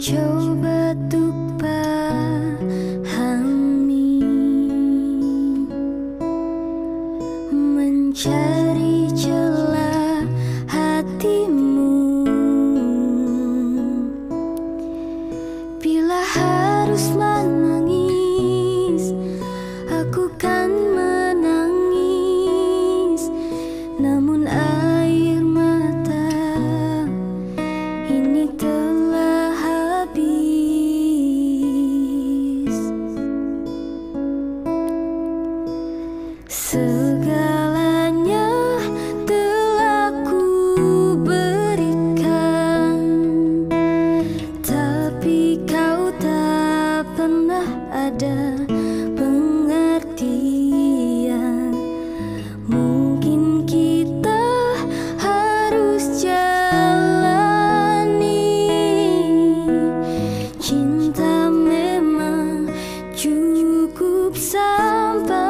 Mencoba untuk pahami Mencari celah hatimu. Bila harus menangis Aku kan sampai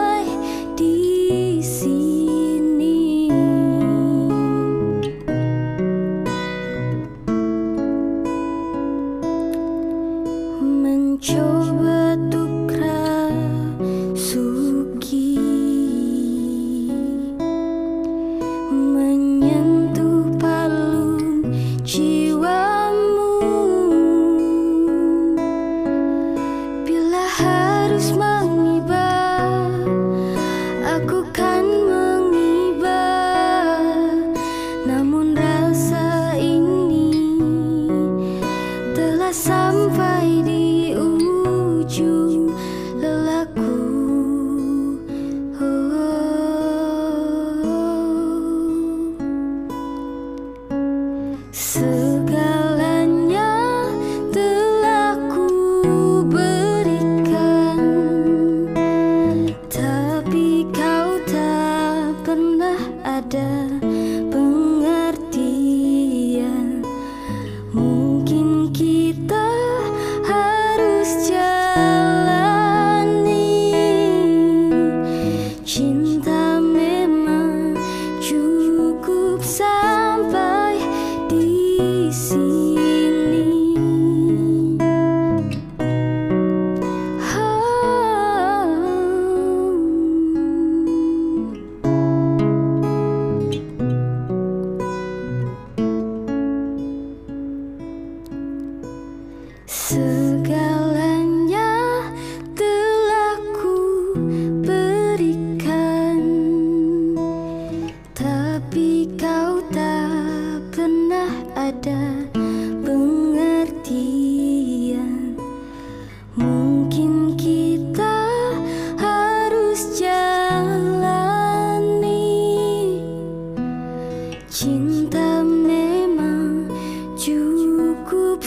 Segalanya telah ku berikan. Tapi kau tak pernah ada Segalanya telah ku berikan. Tapi kau tak pernah ada pengertian. Mungkin kita harus jalani. Cinta memang cukup